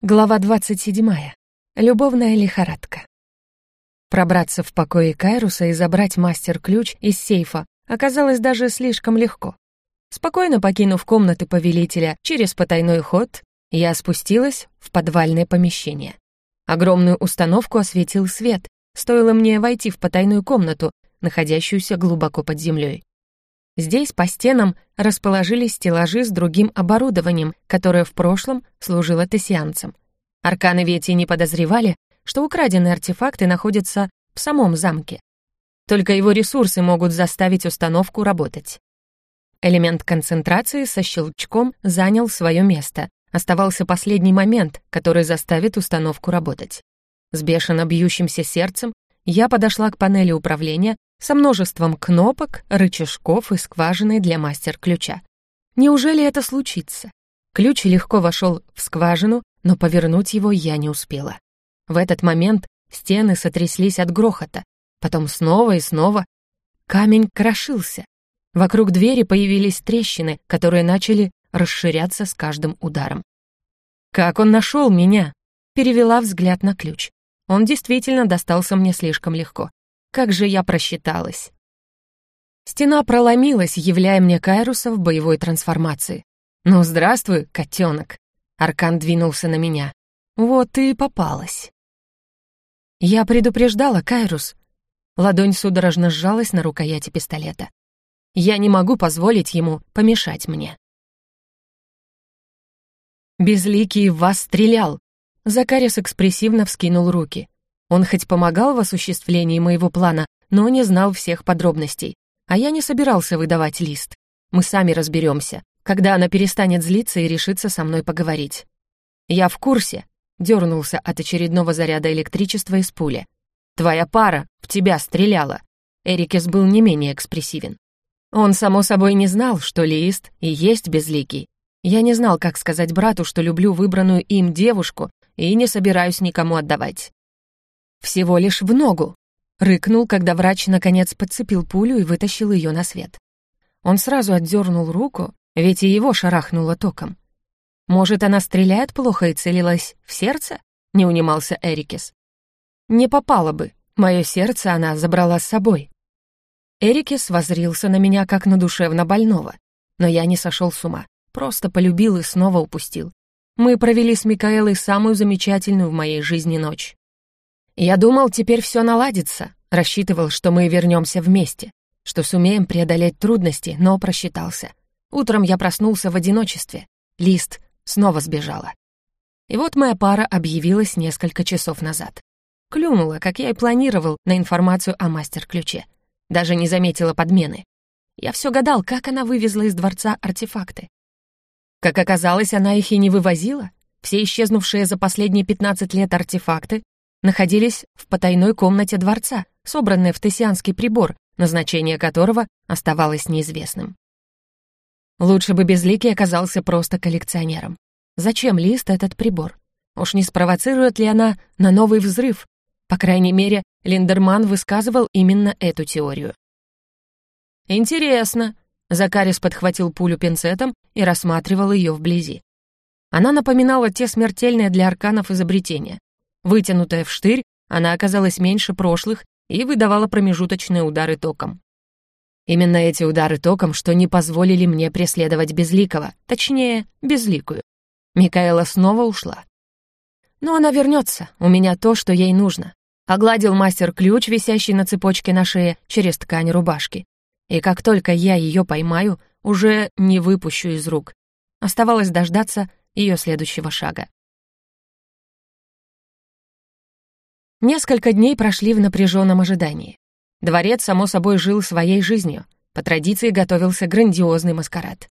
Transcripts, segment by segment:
Глава 27. Любовная лихорадка. Пробраться в покои Кайруса и забрать мастер-ключ из сейфа оказалось даже слишком легко. Спокойно покинув комнаты повелителя через потайной ход, я спустилась в подвальное помещение. Огромную установку осветил свет, стоило мне войти в потайную комнату, находящуюся глубоко под землей. Здесь по стенам расположились стеллажи с другим оборудованием, которое в прошлом служило тессианцам. Арканы ведь и не подозревали, что украденные артефакты находятся в самом замке. Только его ресурсы могут заставить установку работать. Элемент концентрации со щелчком занял свое место. Оставался последний момент, который заставит установку работать. С бешено бьющимся сердцем я подошла к панели управления со множеством кнопок, рычажков и скважины для мастер-ключа. Неужели это случится? Ключ легко вошел в скважину, но повернуть его я не успела. В этот момент стены сотряслись от грохота, потом снова и снова. Камень крошился. Вокруг двери появились трещины, которые начали расширяться с каждым ударом. «Как он нашел меня?» Перевела взгляд на ключ. Он действительно достался мне слишком легко. Как же я просчиталась. Стена проломилась, являя мне Кайруса в боевой трансформации. «Ну, здравствуй, котенок!» Аркан двинулся на меня. «Вот ты и попалась!» Я предупреждала, Кайрус. Ладонь судорожно сжалась на рукояти пистолета. Я не могу позволить ему помешать мне. «Безликий в вас стрелял!» Закарис экспрессивно вскинул руки. Он хоть помогал в осуществлении моего плана, но не знал всех подробностей. А я не собирался выдавать лист. Мы сами разберемся, когда она перестанет злиться и решится со мной поговорить. Я в курсе, дернулся от очередного заряда электричества из пули. Твоя пара в тебя стреляла. Эрикес был не менее экспрессивен. Он, само собой, не знал, что Лист и есть безликий. Я не знал, как сказать брату, что люблю выбранную им девушку и не собираюсь никому отдавать. Всего лишь в ногу!» Рыкнул, когда врач наконец подцепил пулю и вытащил ее на свет. Он сразу отдернул руку, ведь и его шарахнуло током. «Может, она стреляет плохо и целилась в сердце?» — не унимался Эрикес. «Не попала бы. Мое сердце она забрала с собой». Эрикес возрился на меня, как на душевно больного. Но я не сошел с ума, просто полюбил и снова упустил. Мы провели с Микаэлой самую замечательную в моей жизни ночь. Я думал, теперь все наладится, рассчитывал, что мы вернемся вместе, что сумеем преодолеть трудности, но просчитался. Утром я проснулся в одиночестве. Лист снова сбежала. И вот моя пара объявилась несколько часов назад. Клюнула, как я и планировал, на информацию о мастер-ключе. Даже не заметила подмены. Я все гадал, как она вывезла из дворца артефакты. Как оказалось, она их и не вывозила. Все исчезнувшие за последние 15 лет артефакты находились в потайной комнате дворца, собранные в тессианский прибор, назначение которого оставалось неизвестным. Лучше бы Безликий оказался просто коллекционером. Зачем Лист этот прибор? Уж не спровоцирует ли она на новый взрыв? По крайней мере, Линдерман высказывал именно эту теорию. «Интересно», — Закарис подхватил пулю пинцетом и рассматривал ее вблизи. Она напоминала те смертельные для арканов изобретения. Вытянутая в штырь, она оказалась меньше прошлых и выдавала промежуточные удары током. Именно эти удары током, что не позволили мне преследовать Безликого, точнее, Безликую. Микаэла снова ушла. Но она вернется, у меня то, что ей нужно. Огладил мастер ключ, висящий на цепочке на шее, через ткань рубашки. И как только я ее поймаю, уже не выпущу из рук. Оставалось дождаться ее следующего шага. Несколько дней прошли в напряженном ожидании. Дворец, само собой, жил своей жизнью. По традиции готовился грандиозный маскарад.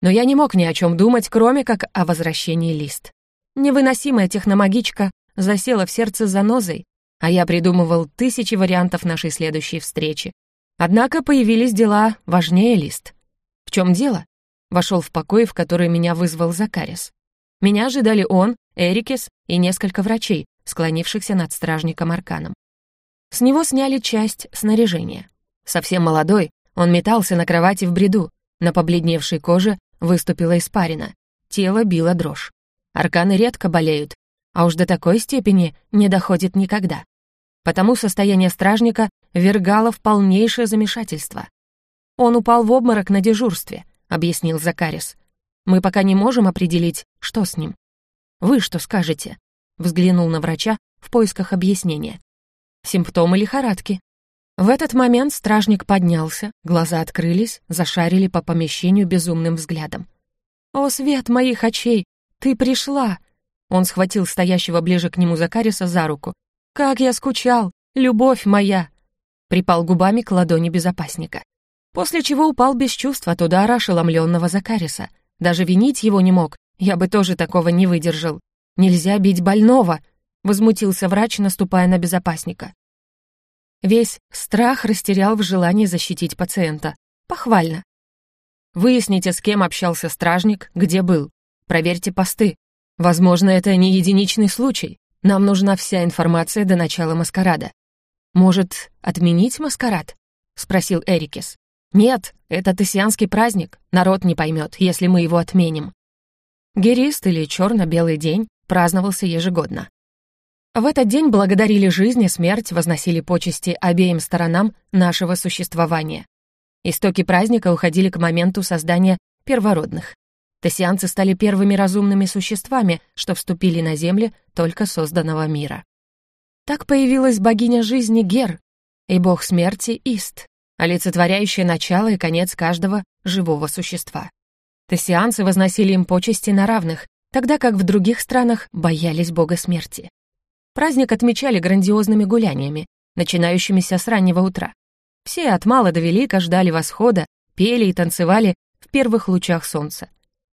Но я не мог ни о чем думать, кроме как о возвращении лист. Невыносимая техномагичка засела в сердце занозой, а я придумывал тысячи вариантов нашей следующей встречи. Однако появились дела важнее лист. В чем дело? Вошел в покой, в который меня вызвал Закарис. Меня ожидали он, Эрикес и несколько врачей, склонившихся над стражником Арканом. С него сняли часть снаряжения. Совсем молодой, он метался на кровати в бреду, на побледневшей коже выступила испарина, тело било дрожь. Арканы редко болеют, а уж до такой степени не доходит никогда. Потому состояние стражника вергало в полнейшее замешательство. «Он упал в обморок на дежурстве», — объяснил Закарис. «Мы пока не можем определить, что с ним». «Вы что скажете?» — взглянул на врача в поисках объяснения. «Симптомы лихорадки». В этот момент стражник поднялся, глаза открылись, зашарили по помещению безумным взглядом. «О, свет моих очей! Ты пришла!» Он схватил стоящего ближе к нему Закариса за руку. «Как я скучал! Любовь моя!» Припал губами к ладони безопасника. После чего упал без чувств от удара ошеломленного Закариса. Даже винить его не мог, я бы тоже такого не выдержал. «Нельзя бить больного!» — возмутился врач, наступая на безопасника. Весь страх растерял в желании защитить пациента. Похвально. Выясните, с кем общался стражник, где был. Проверьте посты. Возможно, это не единичный случай. Нам нужна вся информация до начала маскарада. Может, отменить маскарад? Спросил Эрикес. Нет, это тессианский праздник. Народ не поймет, если мы его отменим. Герист или черно-белый день праздновался ежегодно. В этот день благодарили жизнь и смерть, возносили почести обеим сторонам нашего существования. Истоки праздника уходили к моменту создания первородных. Тессианцы стали первыми разумными существами, что вступили на земли только созданного мира. Так появилась богиня жизни Гер и бог смерти Ист, олицетворяющая начало и конец каждого живого существа. Тессианцы возносили им почести на равных, тогда как в других странах боялись бога смерти. Праздник отмечали грандиозными гуляниями, начинающимися с раннего утра. Все от мала до велика ждали восхода, пели и танцевали в первых лучах солнца.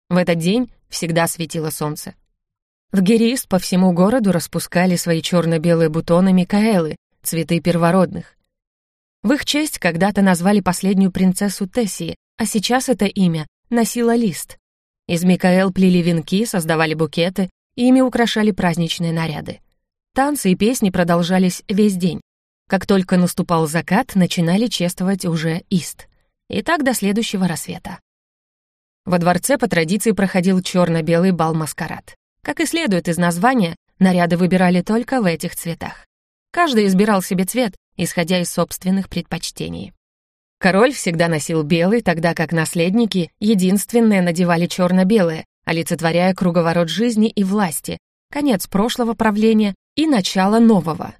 В этот день всегда светило солнце. В Герист по всему городу распускали свои черно-белые бутоны Микаэлы, цветы первородных. В их честь когда-то назвали последнюю принцессу Тессии, а сейчас это имя носило лист. Из Микаэл плели венки, создавали букеты, и ими украшали праздничные наряды. Танцы и песни продолжались весь день. Как только наступал закат, начинали чествовать уже Ист. И так до следующего рассвета. Во дворце по традиции проходил черно-белый бал-маскарад. Как и следует из названия, наряды выбирали только в этих цветах. Каждый избирал себе цвет, исходя из собственных предпочтений. Король всегда носил белый, тогда как наследники единственные надевали черно-белое, олицетворяя круговорот жизни и власти, конец прошлого правления и начало нового.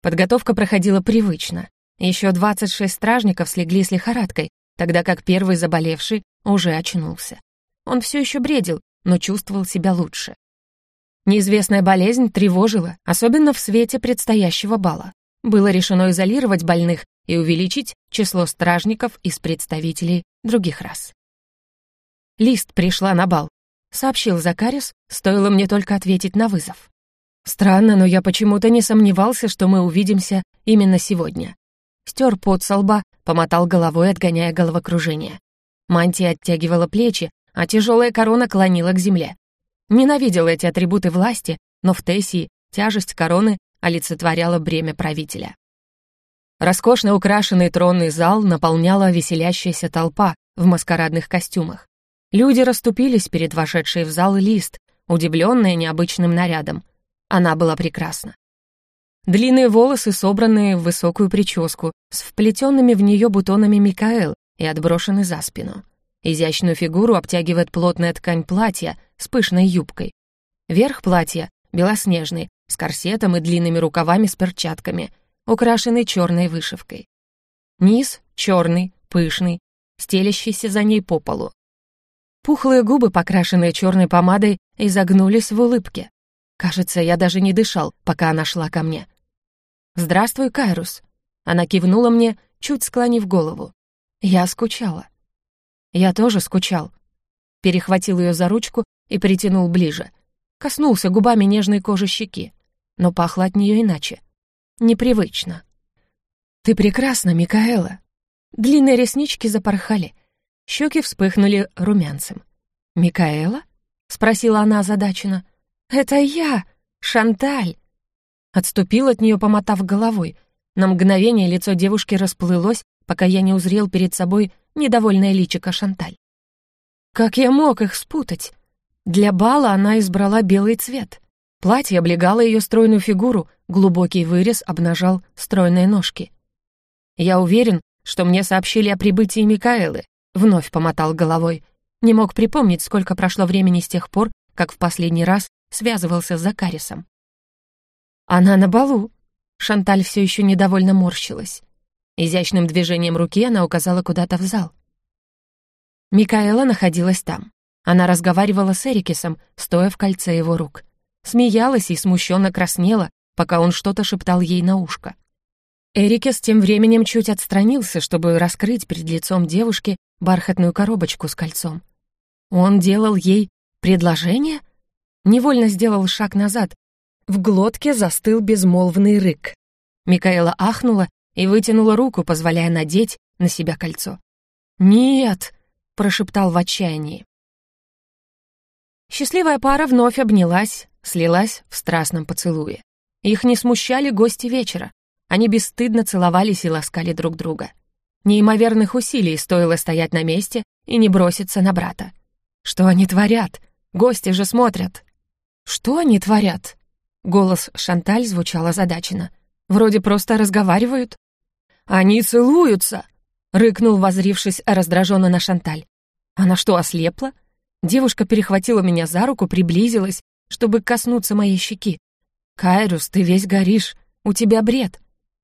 Подготовка проходила привычно. Еще 26 стражников слегли с лихорадкой, тогда как первый заболевший уже очнулся. Он все еще бредил, но чувствовал себя лучше. Неизвестная болезнь тревожила, особенно в свете предстоящего бала. Было решено изолировать больных и увеличить число стражников из представителей других рас. Лист пришла на бал. Сообщил Закарис, стоило мне только ответить на вызов. Странно, но я почему-то не сомневался, что мы увидимся именно сегодня. Стер пот со лба, помотал головой, отгоняя головокружение. Мантия оттягивала плечи, а тяжелая корона клонила к земле. Ненавидел эти атрибуты власти, но в Тессии тяжесть короны олицетворяла бремя правителя. Роскошно украшенный тронный зал наполняла веселящаяся толпа в маскарадных костюмах. Люди расступились перед вошедшей в зал лист, удивленные необычным нарядом. Она была прекрасна. Длинные волосы, собранные в высокую прическу, с вплетенными в нее бутонами Микаэл и отброшены за спину. Изящную фигуру обтягивает плотная ткань платья с пышной юбкой. Верх платья белоснежный, с корсетом и длинными рукавами с перчатками, украшенный черной вышивкой. Низ черный, пышный, стелящийся за ней по полу. Пухлые губы, покрашенные черной помадой, изогнулись в улыбке. Кажется, я даже не дышал, пока она шла ко мне. «Здравствуй, Кайрус». Она кивнула мне, чуть склонив голову. Я скучала. Я тоже скучал. Перехватил ее за ручку и притянул ближе. Коснулся губами нежной кожи щеки, но пахло от нее иначе. Непривычно. «Ты прекрасна, Микаэла». Длинные реснички запорхали. Щеки вспыхнули румянцем. «Микаэла?» — спросила она озадаченно. «Это я, Шанталь!» Отступил от нее, помотав головой. На мгновение лицо девушки расплылось, пока я не узрел перед собой недовольное личико Шанталь. Как я мог их спутать? Для бала она избрала белый цвет. Платье облегало ее стройную фигуру, глубокий вырез обнажал стройные ножки. «Я уверен, что мне сообщили о прибытии Микаэлы», — вновь помотал головой. Не мог припомнить, сколько прошло времени с тех пор, как в последний раз связывался с Закарисом. «Она на балу!» Шанталь все еще недовольно морщилась. Изящным движением руки она указала куда-то в зал. Микаэла находилась там. Она разговаривала с Эрикисом, стоя в кольце его рук смеялась и смущенно краснела, пока он что-то шептал ей на ушко. Эрикес тем временем чуть отстранился, чтобы раскрыть перед лицом девушки бархатную коробочку с кольцом. Он делал ей предложение? Невольно сделал шаг назад. В глотке застыл безмолвный рык. Микаэла ахнула и вытянула руку, позволяя надеть на себя кольцо. «Нет!» — прошептал в отчаянии. Счастливая пара вновь обнялась, слилась в страстном поцелуе. Их не смущали гости вечера. Они бесстыдно целовались и ласкали друг друга. Неимоверных усилий стоило стоять на месте и не броситься на брата. Что они творят? Гости же смотрят. Что они творят? Голос Шанталь звучал озадаченно. Вроде просто разговаривают. Они целуются! Рыкнул, возрившись раздраженно на Шанталь. Она что, ослепла? Девушка перехватила меня за руку, приблизилась чтобы коснуться моей щеки. «Кайрус, ты весь горишь. У тебя бред».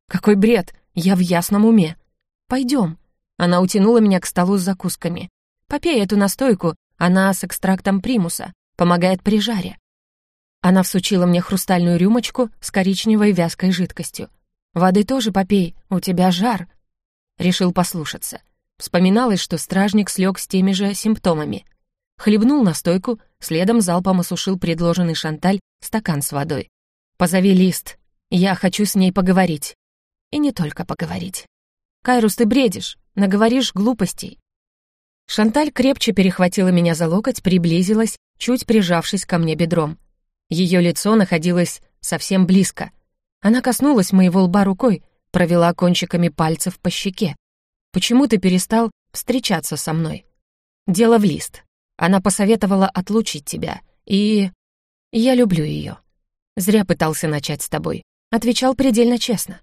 «Какой бред? Я в ясном уме». «Пойдем». Она утянула меня к столу с закусками. «Попей эту настойку, она с экстрактом примуса, помогает при жаре». Она всучила мне хрустальную рюмочку с коричневой вязкой жидкостью. «Воды тоже попей, у тебя жар». Решил послушаться. Вспоминалось, что стражник слег с теми же симптомами — Хлебнул настойку, следом залпом осушил предложенный Шанталь стакан с водой. «Позови Лист. Я хочу с ней поговорить». И не только поговорить. «Кайрус, ты бредишь, наговоришь глупостей». Шанталь крепче перехватила меня за локоть, приблизилась, чуть прижавшись ко мне бедром. Ее лицо находилось совсем близко. Она коснулась моего лба рукой, провела кончиками пальцев по щеке. «Почему ты перестал встречаться со мной?» «Дело в лист. Она посоветовала отлучить тебя, и... Я люблю ее. Зря пытался начать с тобой. Отвечал предельно честно.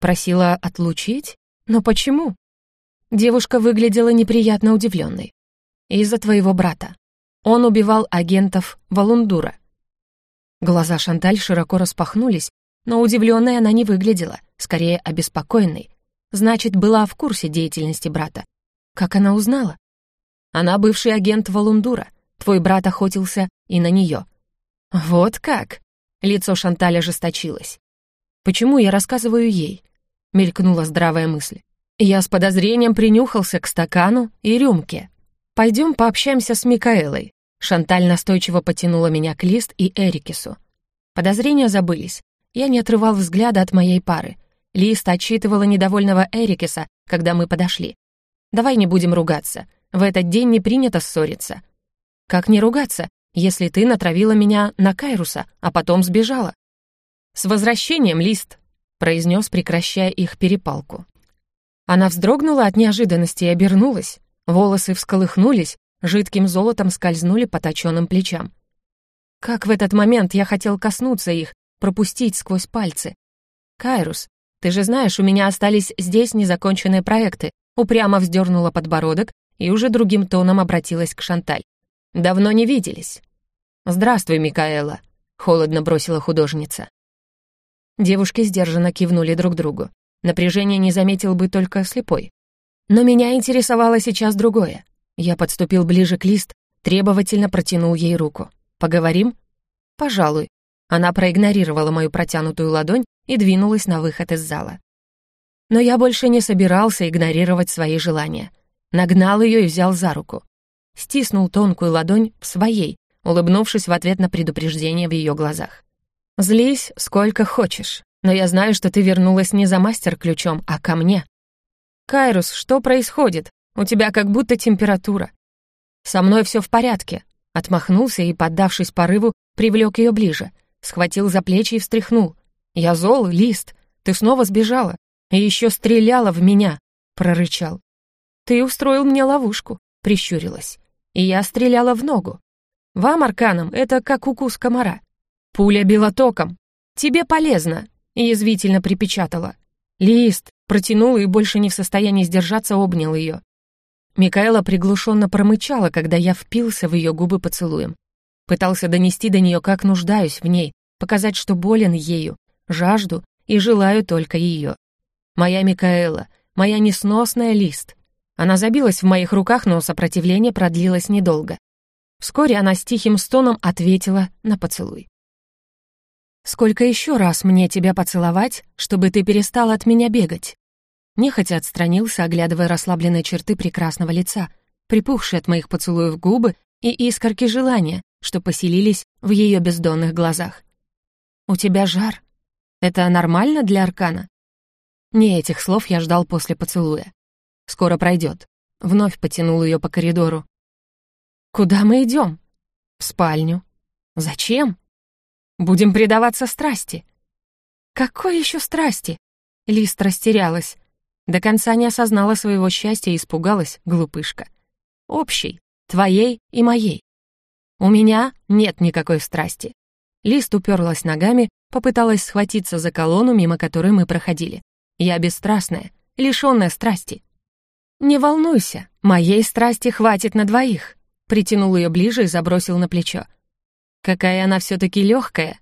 Просила отлучить? Но почему? Девушка выглядела неприятно удивленной. Из-за твоего брата. Он убивал агентов Валундура. Глаза Шанталь широко распахнулись, но удивленной она не выглядела, скорее обеспокоенной. Значит, была в курсе деятельности брата. Как она узнала? Она бывший агент Валундура. Твой брат охотился и на нее. Вот как? Лицо Шанталя ожесточилось. Почему я рассказываю ей? Мелькнула здравая мысль. Я с подозрением принюхался к стакану и рюмке. Пойдем пообщаемся с Микаэлой. Шанталь настойчиво потянула меня к Лист и Эрикису. Подозрения забылись. Я не отрывал взгляда от моей пары. Лист отчитывала недовольного Эрикиса, когда мы подошли. «Давай не будем ругаться. В этот день не принято ссориться. Как не ругаться, если ты натравила меня на Кайруса, а потом сбежала? С возвращением, Лист, произнес, прекращая их перепалку. Она вздрогнула от неожиданности и обернулась. Волосы всколыхнулись, жидким золотом скользнули по точенным плечам. Как в этот момент я хотел коснуться их, пропустить сквозь пальцы. «Кайрус, ты же знаешь, у меня остались здесь незаконченные проекты», упрямо вздернула подбородок и уже другим тоном обратилась к Шанталь. «Давно не виделись». «Здравствуй, Микаэла», — холодно бросила художница. Девушки сдержанно кивнули друг другу. Напряжение не заметил бы только слепой. Но меня интересовало сейчас другое. Я подступил ближе к лист, требовательно протянул ей руку. «Поговорим?» «Пожалуй». Она проигнорировала мою протянутую ладонь и двинулась на выход из зала. Но я больше не собирался игнорировать свои желания нагнал ее и взял за руку. Стиснул тонкую ладонь в своей, улыбнувшись в ответ на предупреждение в ее глазах. «Злись сколько хочешь, но я знаю, что ты вернулась не за мастер-ключом, а ко мне». «Кайрус, что происходит? У тебя как будто температура». «Со мной все в порядке», — отмахнулся и, поддавшись порыву, привлек ее ближе, схватил за плечи и встряхнул. «Я зол, Лист, ты снова сбежала и еще стреляла в меня», — прорычал. «Ты устроил мне ловушку», — прищурилась. «И я стреляла в ногу. Вам, арканам, это как укус комара. Пуля била током. Тебе полезно, язвительно припечатала. Лист протянул и больше не в состоянии сдержаться, обнял ее. Микаэла приглушенно промычала, когда я впился в ее губы поцелуем. Пытался донести до нее, как нуждаюсь в ней, показать, что болен ею, жажду и желаю только ее. Моя Микаэла, моя несносная лист. Она забилась в моих руках, но сопротивление продлилось недолго. Вскоре она с тихим стоном ответила на поцелуй. «Сколько еще раз мне тебя поцеловать, чтобы ты перестал от меня бегать?» Нехотя отстранился, оглядывая расслабленные черты прекрасного лица, припухшие от моих поцелуев губы и искорки желания, что поселились в ее бездонных глазах. «У тебя жар. Это нормально для Аркана?» Не этих слов я ждал после поцелуя. «Скоро пройдет. Вновь потянул ее по коридору. «Куда мы идем?» «В спальню». «Зачем?» «Будем предаваться страсти». «Какой еще страсти?» Лист растерялась. До конца не осознала своего счастья и испугалась, глупышка. Общей, твоей и моей. У меня нет никакой страсти. Лист уперлась ногами, попыталась схватиться за колонну, мимо которой мы проходили. Я бесстрастная, лишённая страсти. «Не волнуйся, моей страсти хватит на двоих», притянул ее ближе и забросил на плечо. «Какая она все-таки легкая!»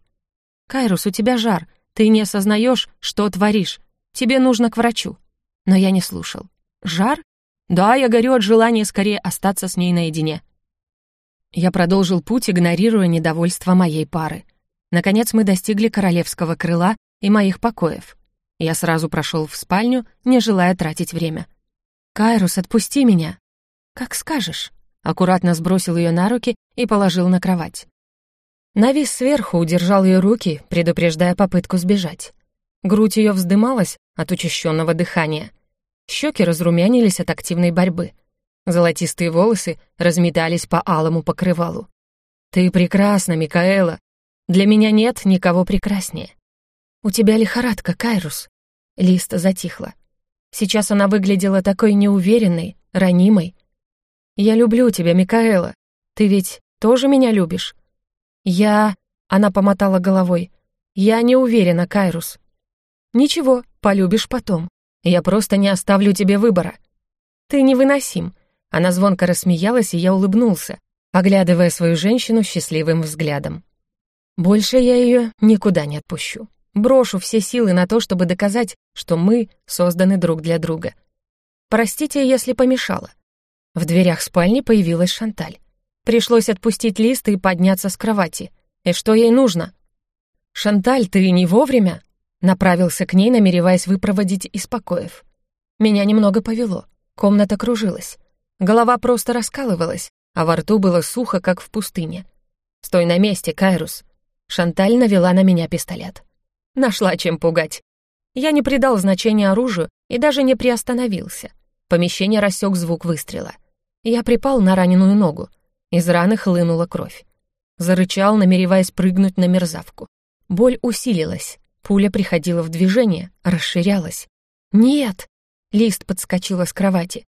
«Кайрус, у тебя жар, ты не осознаешь, что творишь. Тебе нужно к врачу». Но я не слушал. «Жар?» «Да, я горю от желания скорее остаться с ней наедине». Я продолжил путь, игнорируя недовольство моей пары. Наконец мы достигли королевского крыла и моих покоев. Я сразу прошел в спальню, не желая тратить время. «Кайрус, отпусти меня!» «Как скажешь». Аккуратно сбросил ее на руки и положил на кровать. Навис сверху, удержал ее руки, предупреждая попытку сбежать. Грудь ее вздымалась от учащенного дыхания. Щеки разрумянились от активной борьбы. Золотистые волосы разметались по алому покрывалу. «Ты прекрасна, Микаэла. Для меня нет никого прекраснее». «У тебя лихорадка, Кайрус». Листа затихла. Сейчас она выглядела такой неуверенной, ранимой. «Я люблю тебя, Микаэла. Ты ведь тоже меня любишь?» «Я...» — она помотала головой. «Я не уверена, Кайрус». «Ничего, полюбишь потом. Я просто не оставлю тебе выбора». «Ты невыносим». Она звонко рассмеялась, и я улыбнулся, оглядывая свою женщину счастливым взглядом. «Больше я ее никуда не отпущу. Брошу все силы на то, чтобы доказать, что мы созданы друг для друга. Простите, если помешала». В дверях спальни появилась Шанталь. Пришлось отпустить лист и подняться с кровати. И что ей нужно? «Шанталь, ты не вовремя?» Направился к ней, намереваясь выпроводить из покоев. Меня немного повело. Комната кружилась. Голова просто раскалывалась, а во рту было сухо, как в пустыне. «Стой на месте, Кайрус!» Шанталь навела на меня пистолет. Нашла чем пугать. Я не придал значения оружию и даже не приостановился. Помещение рассек звук выстрела. Я припал на раненую ногу. Из раны хлынула кровь. Зарычал, намереваясь прыгнуть на мерзавку. Боль усилилась. Пуля приходила в движение, расширялась. «Нет!» Лист подскочила с кровати.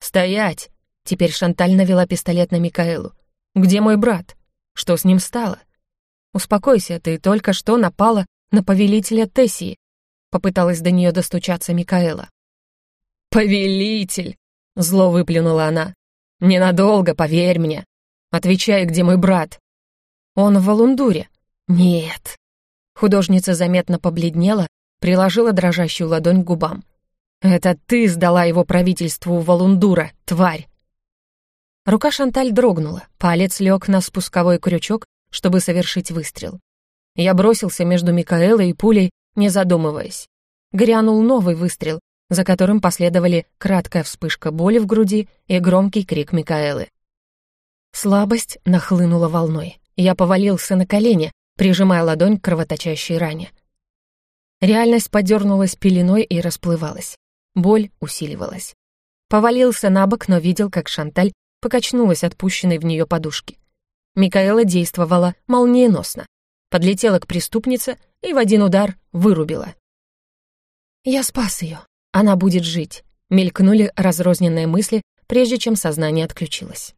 «Стоять!» Теперь Шанталь навела пистолет на Микаэлу. «Где мой брат? Что с ним стало?» «Успокойся, ты только что напала на повелителя Тессии», попыталась до нее достучаться Микаэла. «Повелитель!» — зло выплюнула она. «Ненадолго, поверь мне. Отвечай, где мой брат?» «Он в Валундуре». «Нет». Художница заметно побледнела, приложила дрожащую ладонь к губам. «Это ты сдала его правительству Валундура, тварь!» Рука Шанталь дрогнула, палец лег на спусковой крючок, чтобы совершить выстрел. Я бросился между Микаэлой и пулей, не задумываясь. Грянул новый выстрел, за которым последовали краткая вспышка боли в груди и громкий крик Микаэлы. Слабость нахлынула волной. Я повалился на колени, прижимая ладонь к кровоточащей ране. Реальность подернулась пеленой и расплывалась. Боль усиливалась. Повалился на бок, но видел, как Шанталь покачнулась от пущенной в нее подушки. Микаэла действовала молниеносно. Подлетела к преступнице и в один удар вырубила. «Я спас ее. Она будет жить», — мелькнули разрозненные мысли, прежде чем сознание отключилось.